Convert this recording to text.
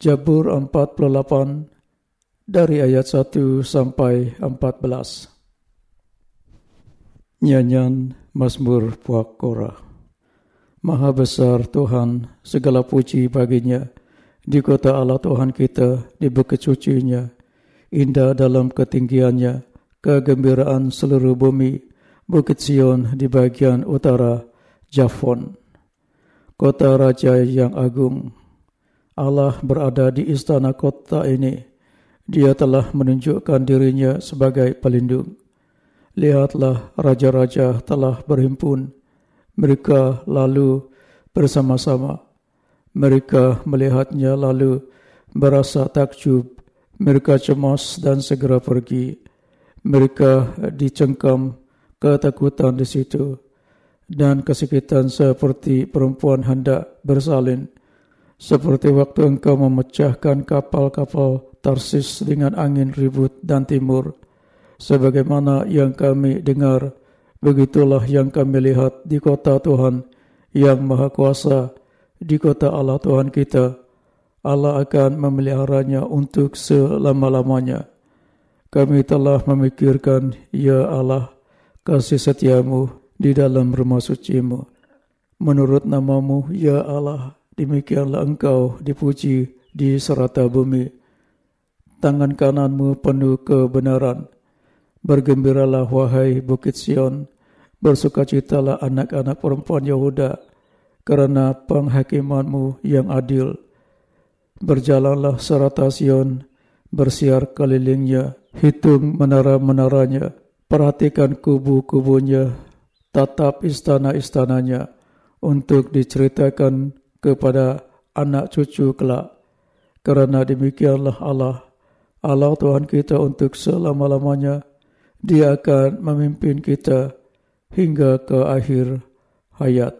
Jabur 48 dari ayat 1 sampai 14. Nyanyian Mazmur Puak Korah. Maha besar Tuhan, segala puji baginya. Di kota Allah Tuhan kita, di bukit sucinya. Indah dalam ketinggiannya, kegembiraan seluruh bumi. Bukit Sion di bagian utara, Jafon. Kota Raja yang Agung, Allah berada di istana kota ini. Dia telah menunjukkan dirinya sebagai pelindung. Lihatlah raja-raja telah berhimpun. Mereka lalu bersama-sama. Mereka melihatnya lalu berasa takjub. Mereka cemas dan segera pergi. Mereka dicengkam ketakutan di situ. Dan kesakitan seperti perempuan hendak bersalin seperti waktu engkau memecahkan kapal-kapal Tarsis dengan angin ribut dan timur. Sebagaimana yang kami dengar, begitulah yang kami lihat di kota Tuhan yang Maha Kuasa, di kota Allah Tuhan kita. Allah akan memeliharanya untuk selama-lamanya. Kami telah memikirkan, Ya Allah, kasih setiamu di dalam rumah sucimu. Menurut namamu, Ya Allah, demikianlah engkau dipuji di serata bumi. Tangan kananmu penuh kebenaran. Bergembiralah wahai Bukit Sion, bersukacitalah anak-anak perempuan Yehuda, kerana penghakimanmu yang adil. Berjalanlah serata Sion, bersiar kelilingnya, hitung menara-menaranya, perhatikan kubu-kubunya, tatap istana-istananya, untuk diceritakan kepada anak cucu kelak. Kerana demikianlah Allah, Allah Tuhan kita untuk selama-lamanya, dia akan memimpin kita hingga ke akhir hayat.